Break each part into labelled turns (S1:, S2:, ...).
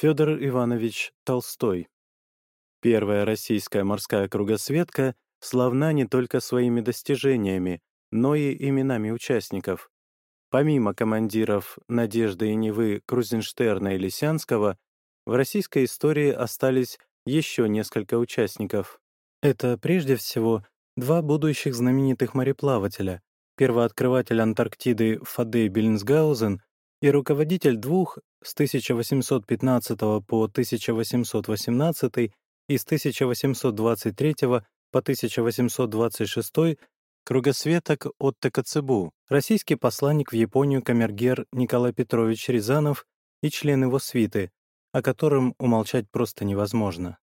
S1: Федор Иванович Толстой. Первая российская морская кругосветка славна не только своими достижениями, но и именами участников. Помимо командиров «Надежды и Невы» Крузенштерна и Лисянского, в российской истории остались еще несколько участников. Это прежде всего два будущих знаменитых мореплавателя, первооткрыватель Антарктиды Фадей Бельнсгаузен и руководитель двух с 1815 по 1818 и с 1823 по 1826 кругосветок от Коцебу, российский посланник в Японию камергер Николай Петрович Рязанов и член его свиты, о котором умолчать просто невозможно.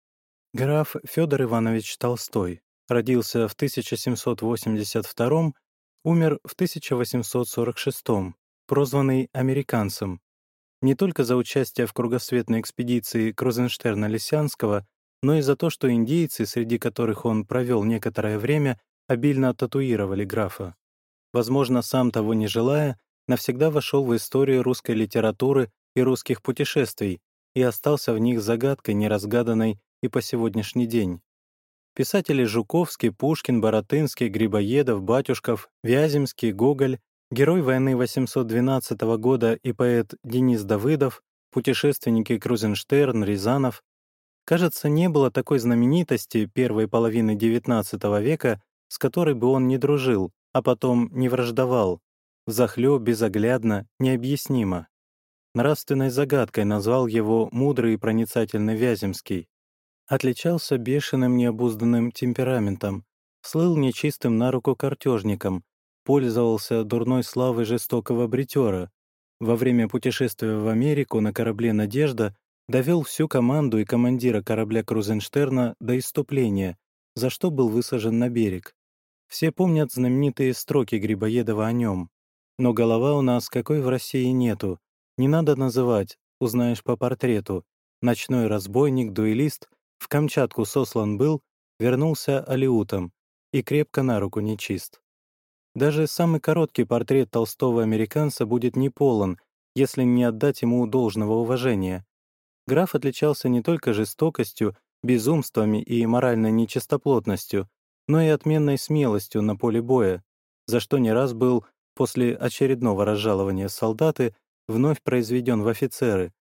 S1: Граф Федор Иванович Толстой родился в 1782 умер в 1846 прозванный «американцем», не только за участие в кругосветной экспедиции Крузенштерна-Лисянского, но и за то, что индейцы, среди которых он провел некоторое время, обильно татуировали графа. Возможно, сам того не желая, навсегда вошел в историю русской литературы и русских путешествий и остался в них загадкой неразгаданной и по сегодняшний день. Писатели Жуковский, Пушкин, Боротынский, Грибоедов, Батюшков, Вяземский, Гоголь Герой войны 812 года и поэт Денис Давыдов, путешественники Крузенштерн, Рязанов. Кажется, не было такой знаменитости первой половины XIX века, с которой бы он не дружил, а потом не враждовал. Захлёб, безоглядно, необъяснимо. Нравственной загадкой назвал его мудрый и проницательный Вяземский. Отличался бешеным необузданным темпераментом, слыл нечистым на руку картежником, пользовался дурной славой жестокого бритера. Во время путешествия в Америку на корабле «Надежда» довел всю команду и командира корабля Крузенштерна до иступления, за что был высажен на берег. Все помнят знаменитые строки Грибоедова о нем. Но голова у нас какой в России нету. Не надо называть, узнаешь по портрету. Ночной разбойник, дуэлист, в Камчатку сослан был, вернулся алиутом и крепко на руку нечист. Даже самый короткий портрет толстого американца будет неполон, если не отдать ему должного уважения. Граф отличался не только жестокостью, безумствами и моральной нечистоплотностью, но и отменной смелостью на поле боя, за что не раз был, после очередного разжалования солдаты, вновь произведен в офицеры,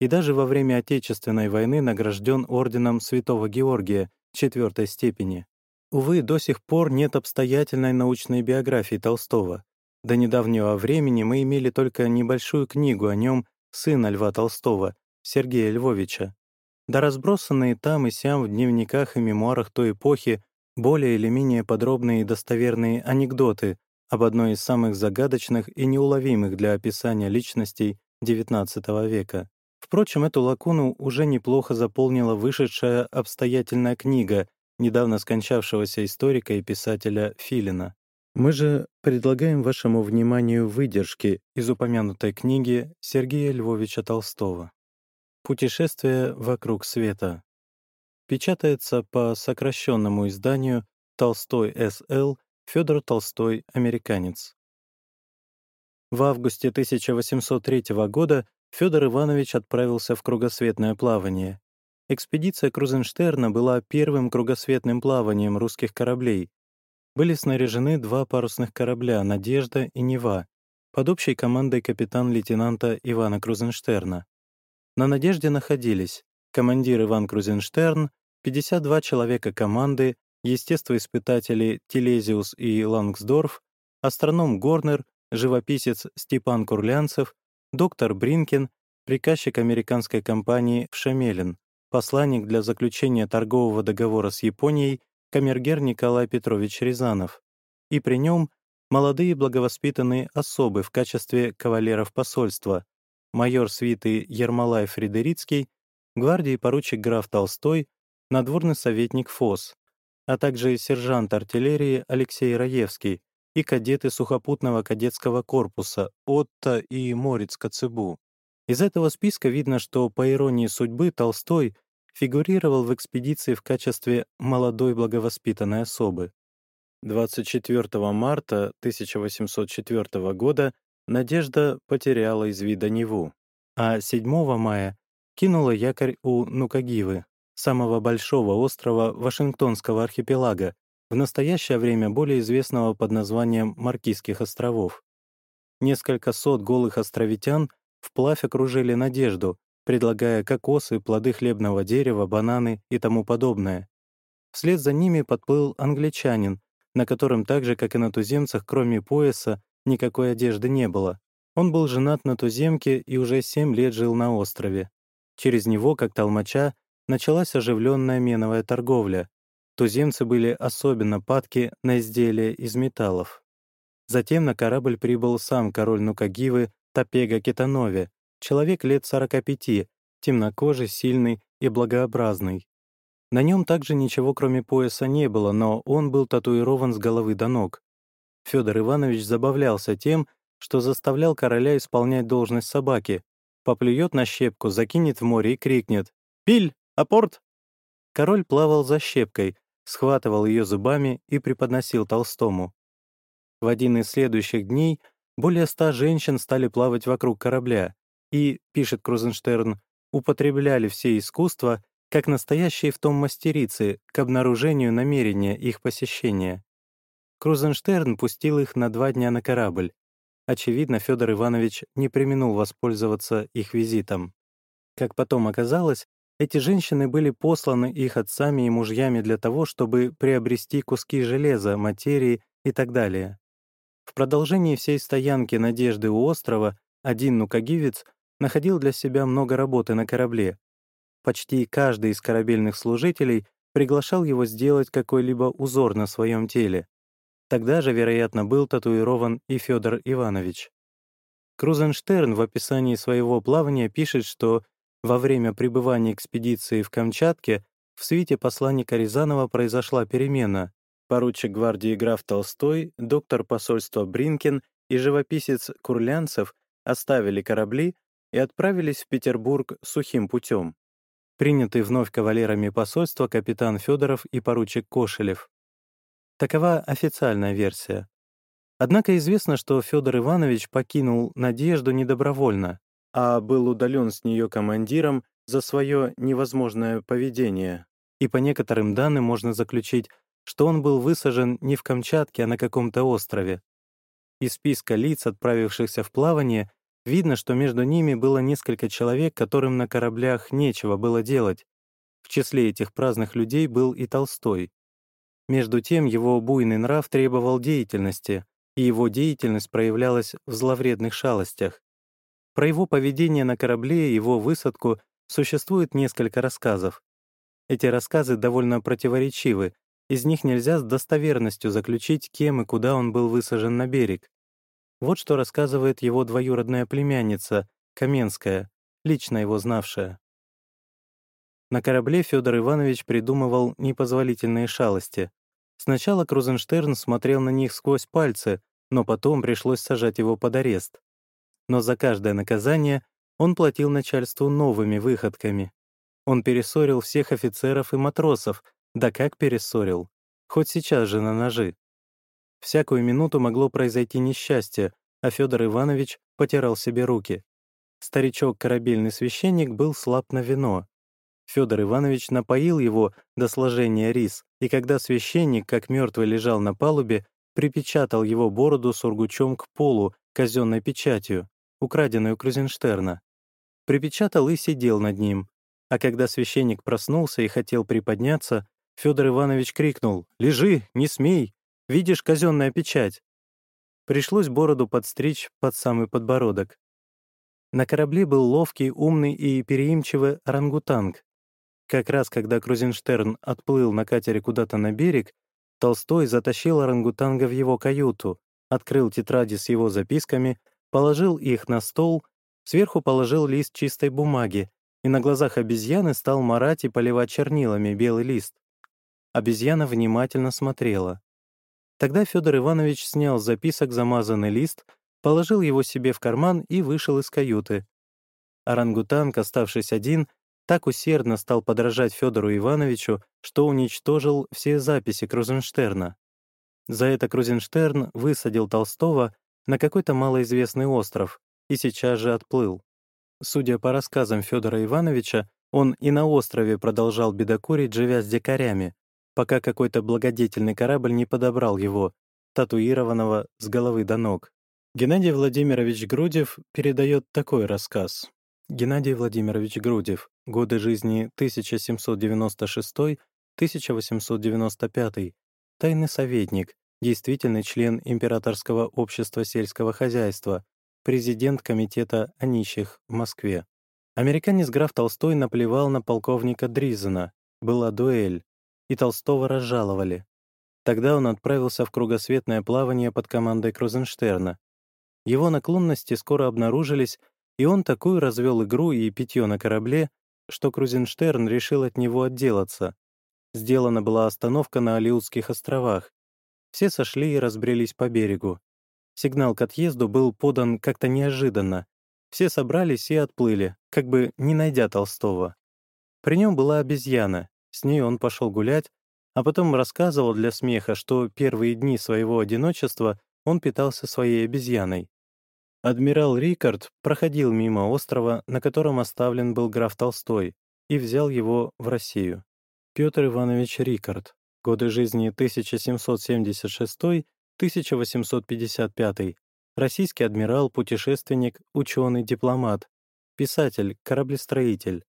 S1: и даже во время Отечественной войны награжден орденом Святого Георгия четвертой степени. Увы, до сих пор нет обстоятельной научной биографии Толстого. До недавнего времени мы имели только небольшую книгу о нем сына Льва Толстого, Сергея Львовича. Да разбросанные там и сям в дневниках и мемуарах той эпохи более или менее подробные и достоверные анекдоты об одной из самых загадочных и неуловимых для описания личностей XIX века. Впрочем, эту лакуну уже неплохо заполнила вышедшая обстоятельная книга недавно скончавшегося историка и писателя Филина. Мы же предлагаем вашему вниманию выдержки из упомянутой книги Сергея Львовича Толстого «Путешествие вокруг света». Печатается по сокращенному изданию «Толстой С.Л. Федор Толстой, американец». В августе 1803 года Федор Иванович отправился в кругосветное плавание. Экспедиция Крузенштерна была первым кругосветным плаванием русских кораблей. Были снаряжены два парусных корабля «Надежда» и «Нева» под общей командой капитан-лейтенанта Ивана Крузенштерна. На «Надежде» находились командир Иван Крузенштерн, 52 человека команды, естествоиспытатели Телезиус и Лангсдорф, астроном Горнер, живописец Степан Курлянцев, доктор Бринкин, приказчик американской компании Шамелин посланник для заключения торгового договора с Японией камергер Николай Петрович Рязанов, и при нем молодые благовоспитанные особы в качестве кавалеров посольства, майор свиты Ермолай Фредерицкий, гвардии поручик граф Толстой, надворный советник ФОС, а также сержант артиллерии Алексей Раевский и кадеты сухопутного кадетского корпуса Отто и Морец Коцебу. Из этого списка видно, что, по иронии судьбы, Толстой фигурировал в экспедиции в качестве молодой благовоспитанной особы. 24 марта 1804 года Надежда потеряла из вида Неву, а 7 мая кинула якорь у Нукагивы, самого большого острова Вашингтонского архипелага, в настоящее время более известного под названием Маркизских островов. Несколько сот голых островитян вплавь окружили надежду, предлагая кокосы, плоды хлебного дерева, бананы и тому подобное. Вслед за ними подплыл англичанин, на котором так же, как и на туземцах, кроме пояса, никакой одежды не было. Он был женат на туземке и уже семь лет жил на острове. Через него, как толмача, началась оживленная меновая торговля. Туземцы были особенно падки на изделия из металлов. Затем на корабль прибыл сам король Нукагивы Топега Китанове, человек лет 45, темнокожий, сильный и благообразный. На нем также ничего кроме пояса не было, но он был татуирован с головы до ног. Федор Иванович забавлялся тем, что заставлял короля исполнять должность собаки, поплюет на щепку, закинет в море и крикнет «Пиль! Апорт!». Король плавал за щепкой, схватывал ее зубами и преподносил Толстому. В один из следующих дней более ста женщин стали плавать вокруг корабля и, пишет Крузенштерн, употребляли все искусства, как настоящие в том мастерицы, к обнаружению намерения их посещения. Крузенштерн пустил их на два дня на корабль. Очевидно, Федор Иванович не применул воспользоваться их визитом. Как потом оказалось, эти женщины были посланы их отцами и мужьями для того, чтобы приобрести куски железа, материи и так далее. В продолжении всей стоянки «Надежды» у острова один нукагивец находил для себя много работы на корабле. Почти каждый из корабельных служителей приглашал его сделать какой-либо узор на своем теле. Тогда же, вероятно, был татуирован и Федор Иванович. Крузенштерн в описании своего плавания пишет, что во время пребывания экспедиции в Камчатке в свите посланника Рязанова произошла перемена. Поручик гвардии граф Толстой, доктор посольства Бринкин и живописец Курлянцев оставили корабли и отправились в Петербург сухим путем. Принятый вновь кавалерами посольства капитан Федоров и поручик Кошелев. Такова официальная версия. Однако известно, что Федор Иванович покинул «Надежду» недобровольно, а был удален с нее командиром за свое невозможное поведение. И по некоторым данным можно заключить, что он был высажен не в Камчатке, а на каком-то острове. Из списка лиц, отправившихся в плавание, видно, что между ними было несколько человек, которым на кораблях нечего было делать. В числе этих праздных людей был и Толстой. Между тем его буйный нрав требовал деятельности, и его деятельность проявлялась в зловредных шалостях. Про его поведение на корабле и его высадку существует несколько рассказов. Эти рассказы довольно противоречивы, из них нельзя с достоверностью заключить, кем и куда он был высажен на берег. Вот что рассказывает его двоюродная племянница, Каменская, лично его знавшая. На корабле Федор Иванович придумывал непозволительные шалости. Сначала Крузенштерн смотрел на них сквозь пальцы, но потом пришлось сажать его под арест. Но за каждое наказание он платил начальству новыми выходками. Он перессорил всех офицеров и матросов, да как перессорил, хоть сейчас же на ножи. Всякую минуту могло произойти несчастье, а Федор Иванович потирал себе руки. Старичок-корабельный священник был слаб на вино, Федор Иванович напоил его до сложения рис, и когда священник, как мертвый, лежал на палубе, припечатал его бороду сургучом к полу казенной печатью, украденной у Крузенштерна. Припечатал и сидел над ним. А когда священник проснулся и хотел приподняться, Федор Иванович крикнул «Лежи, не смей! Видишь, казенная печать!» Пришлось бороду подстричь под самый подбородок. На корабле был ловкий, умный и переимчивый орангутанг, как раз когда Крузенштерн отплыл на катере куда-то на берег, Толстой затащил орангутанга в его каюту, открыл тетради с его записками, положил их на стол, сверху положил лист чистой бумаги и на глазах обезьяны стал марать и поливать чернилами белый лист. Обезьяна внимательно смотрела. Тогда Федор Иванович снял с записок замазанный лист, положил его себе в карман и вышел из каюты. Орангутанг, оставшись один, так усердно стал подражать Федору Ивановичу, что уничтожил все записи Крузенштерна. За это Крузенштерн высадил Толстого на какой-то малоизвестный остров и сейчас же отплыл. Судя по рассказам Федора Ивановича, он и на острове продолжал бедокурить, живя с дикарями, пока какой-то благодетельный корабль не подобрал его, татуированного с головы до ног. Геннадий Владимирович Грудев передает такой рассказ. Геннадий Владимирович Грудев. Годы жизни 1796-1895. Тайный советник, действительный член Императорского общества сельского хозяйства, президент Комитета о нищих в Москве. Американец граф Толстой наплевал на полковника Дризена. Была дуэль. И Толстого разжаловали. Тогда он отправился в кругосветное плавание под командой Крузенштерна. Его наклонности скоро обнаружились, и он такую развел игру и питье на корабле, что Крузенштерн решил от него отделаться. Сделана была остановка на Алиутских островах. Все сошли и разбрелись по берегу. Сигнал к отъезду был подан как-то неожиданно. Все собрались и отплыли, как бы не найдя Толстого. При нем была обезьяна, с ней он пошел гулять, а потом рассказывал для смеха, что первые дни своего одиночества он питался своей обезьяной. Адмирал Рикард проходил мимо острова, на котором оставлен был граф Толстой, и взял его в Россию. Петр Иванович Рикард. Годы жизни 1776-1855. Российский адмирал, путешественник, ученый, дипломат, писатель, кораблестроитель.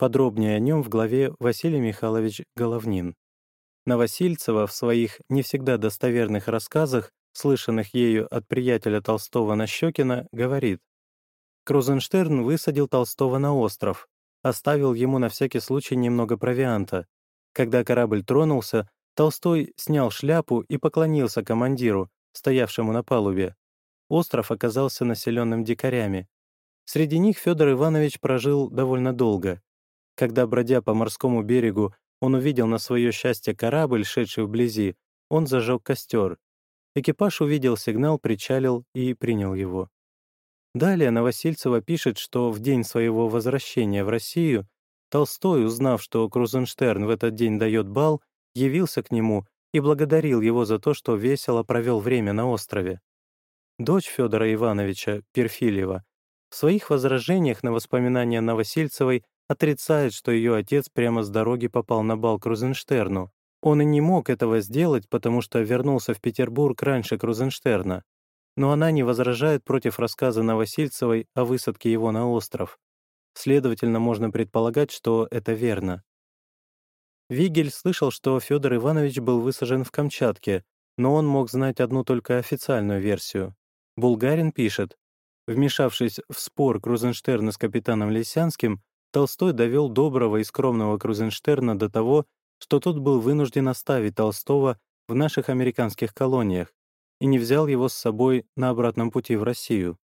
S1: Подробнее о нем в главе Василий Михайлович Головнин. Новосильцева в своих не всегда достоверных рассказах, слышанных ею от приятеля Толстого Нащекина, говорит Крузенштерн высадил Толстого на остров, оставил ему на всякий случай немного провианта. Когда корабль тронулся, Толстой снял шляпу и поклонился командиру, стоявшему на палубе остров оказался населенным дикарями. Среди них Федор Иванович прожил довольно долго. Когда, бродя по морскому берегу, он увидел на свое счастье корабль, шедший вблизи, он зажег костер. Экипаж увидел сигнал, причалил и принял его. Далее Новосильцева пишет, что в день своего возвращения в Россию Толстой, узнав, что Крузенштерн в этот день дает бал, явился к нему и благодарил его за то, что весело провел время на острове. Дочь Федора Ивановича, Перфильева, в своих возражениях на воспоминания Новосельцевой отрицает, что ее отец прямо с дороги попал на бал Крузенштерну. Он и не мог этого сделать, потому что вернулся в Петербург раньше Крузенштерна. Но она не возражает против рассказа Новосельцевой о высадке его на остров. Следовательно, можно предполагать, что это верно. Вигель слышал, что Федор Иванович был высажен в Камчатке, но он мог знать одну только официальную версию. Булгарин пишет, вмешавшись в спор Крузенштерна с капитаном Лисянским, Толстой довел доброго и скромного Крузенштерна до того, что тот был вынужден оставить Толстого в наших американских колониях и не взял его с собой на обратном пути в Россию.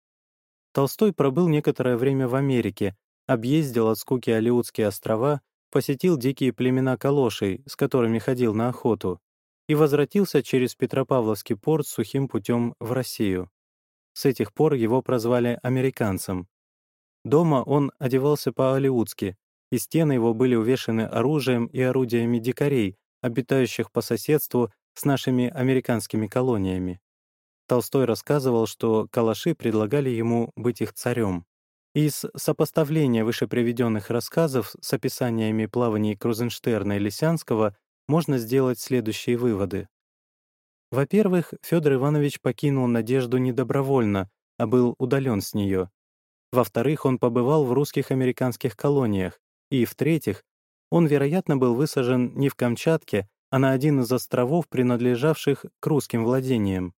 S1: Толстой пробыл некоторое время в Америке, объездил от скуки Алиутские острова, посетил дикие племена калошей, с которыми ходил на охоту, и возвратился через Петропавловский порт сухим путем в Россию. С этих пор его прозвали «американцем». Дома он одевался по-алиутски, и стены его были увешаны оружием и орудиями дикарей, обитающих по соседству с нашими американскими колониями. Толстой рассказывал, что калаши предлагали ему быть их царем. Из сопоставления вышеприведенных рассказов с описаниями плаваний Крузенштерна и Лисянского можно сделать следующие выводы. Во-первых, Федор Иванович покинул Надежду не добровольно, а был удален с нее. Во-вторых, он побывал в русских американских колониях. И, в-третьих, он, вероятно, был высажен не в Камчатке, а на один из островов, принадлежавших к русским владениям.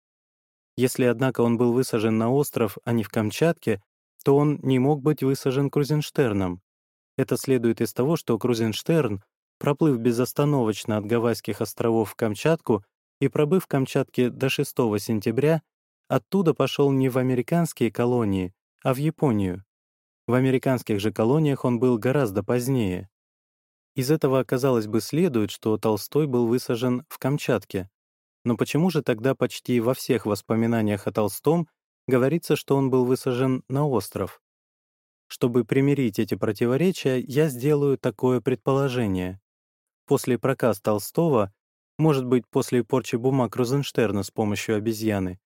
S1: Если, однако, он был высажен на остров, а не в Камчатке, то он не мог быть высажен Крузенштерном. Это следует из того, что Крузенштерн, проплыв безостановочно от Гавайских островов в Камчатку, и, пробыв в Камчатке до 6 сентября, оттуда пошел не в американские колонии, а в Японию. В американских же колониях он был гораздо позднее. Из этого, казалось бы, следует, что Толстой был высажен в Камчатке. Но почему же тогда почти во всех воспоминаниях о Толстом говорится, что он был высажен на остров? Чтобы примирить эти противоречия, я сделаю такое предположение. После проказ Толстого может быть, после порчи бумаг Крузенштерна с помощью обезьяны.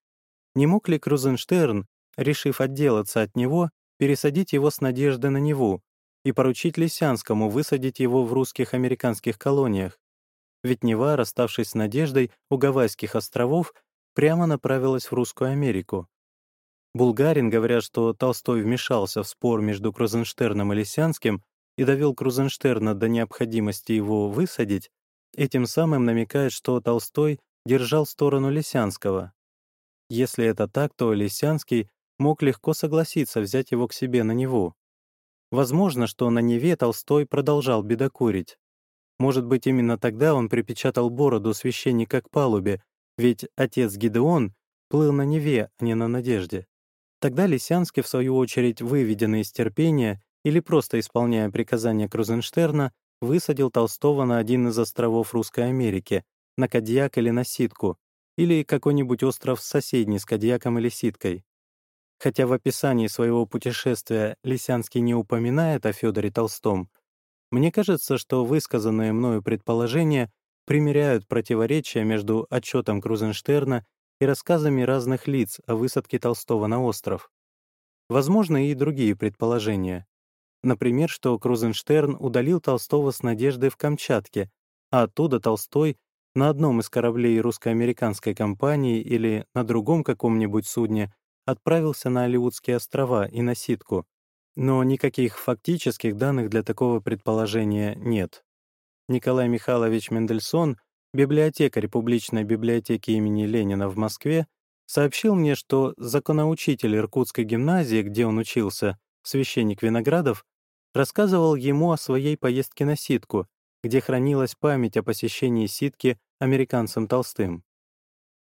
S1: Не мог ли Крузенштерн, решив отделаться от него, пересадить его с Надежды на Неву и поручить Лисянскому высадить его в русских американских колониях. Ведь Нева, расставшись с Надеждой у Гавайских островов, прямо направилась в Русскую Америку. Булгарин, говоря, что Толстой вмешался в спор между Крузенштерном и Лисянским и довел Крузенштерна до необходимости его высадить, этим самым намекает, что Толстой держал сторону Лисянского. Если это так, то Лисянский мог легко согласиться взять его к себе на Неву. Возможно, что на Неве Толстой продолжал бедокурить. Может быть, именно тогда он припечатал бороду священника к палубе, ведь отец Гидеон плыл на Неве, а не на Надежде. Тогда Лисянский, в свою очередь, выведенный из терпения или просто исполняя приказания Крузенштерна, высадил Толстого на один из островов Русской Америки, на Кадьяк или на Ситку, или какой-нибудь остров соседний с Кадьяком или Ситкой. Хотя в описании своего путешествия Лисянский не упоминает о Федоре Толстом, мне кажется, что высказанные мною предположения примеряют противоречия между отчетом Крузенштерна и рассказами разных лиц о высадке Толстого на остров. Возможны и другие предположения. Например, что Крузенштерн удалил Толстого с надеждой в Камчатке, а оттуда Толстой на одном из кораблей русско-американской компании или на другом каком-нибудь судне отправился на Алиутские острова и на Ситку, но никаких фактических данных для такого предположения нет. Николай Михайлович Мендельсон, библиотекарь публичной библиотеки имени Ленина в Москве, сообщил мне, что законоучитель Иркутской гимназии, где он учился, священник Виноградов, рассказывал ему о своей поездке на Ситку, где хранилась память о посещении Ситки американцем Толстым.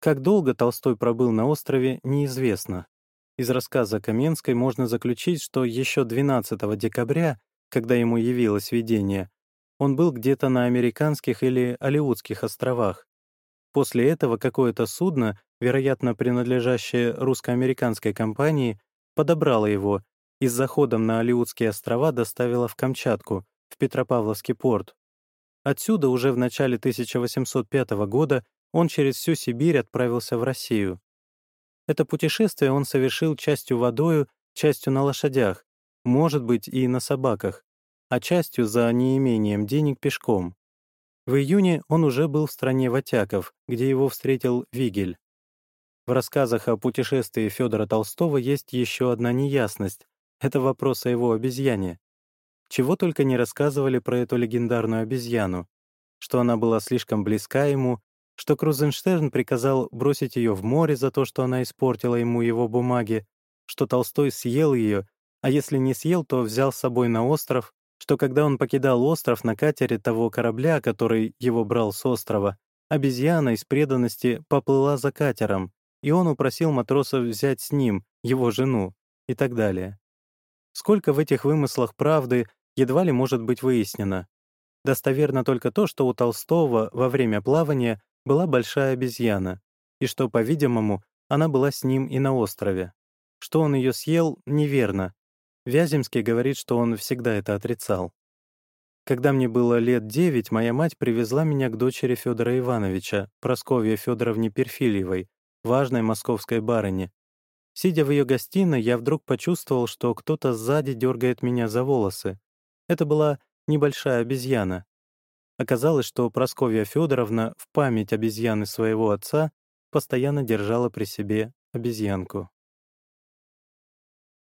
S1: Как долго Толстой пробыл на острове, неизвестно. Из рассказа Каменской можно заключить, что еще 12 декабря, когда ему явилось видение, он был где-то на американских или Алиутских островах. После этого какое-то судно, вероятно, принадлежащее русско-американской компании, подобрало его и с заходом на Алиутские острова доставило в Камчатку, в Петропавловский порт. Отсюда уже в начале 1805 года он через всю Сибирь отправился в Россию. Это путешествие он совершил частью водою, частью на лошадях, может быть, и на собаках, а частью за неимением денег пешком. В июне он уже был в стране Ватяков, где его встретил Вигель. В рассказах о путешествии Федора Толстого есть еще одна неясность — это вопрос о его обезьяне. Чего только не рассказывали про эту легендарную обезьяну, что она была слишком близка ему, что Крузенштерн приказал бросить ее в море за то, что она испортила ему его бумаги, что Толстой съел ее, а если не съел, то взял с собой на остров, что когда он покидал остров на катере того корабля, который его брал с острова, обезьяна из преданности поплыла за катером, и он упросил матросов взять с ним его жену и так далее. Сколько в этих вымыслах правды едва ли может быть выяснено. Достоверно только то, что у Толстого во время плавания была большая обезьяна, и что, по-видимому, она была с ним и на острове. Что он ее съел, неверно. Вяземский говорит, что он всегда это отрицал. Когда мне было лет девять, моя мать привезла меня к дочери Федора Ивановича, Просковье Федоровне Перфильевой, важной московской барыне. Сидя в ее гостиной, я вдруг почувствовал, что кто-то сзади дергает меня за волосы. Это была небольшая обезьяна. Оказалось, что Просковья Федоровна в память обезьяны своего отца постоянно держала при себе обезьянку.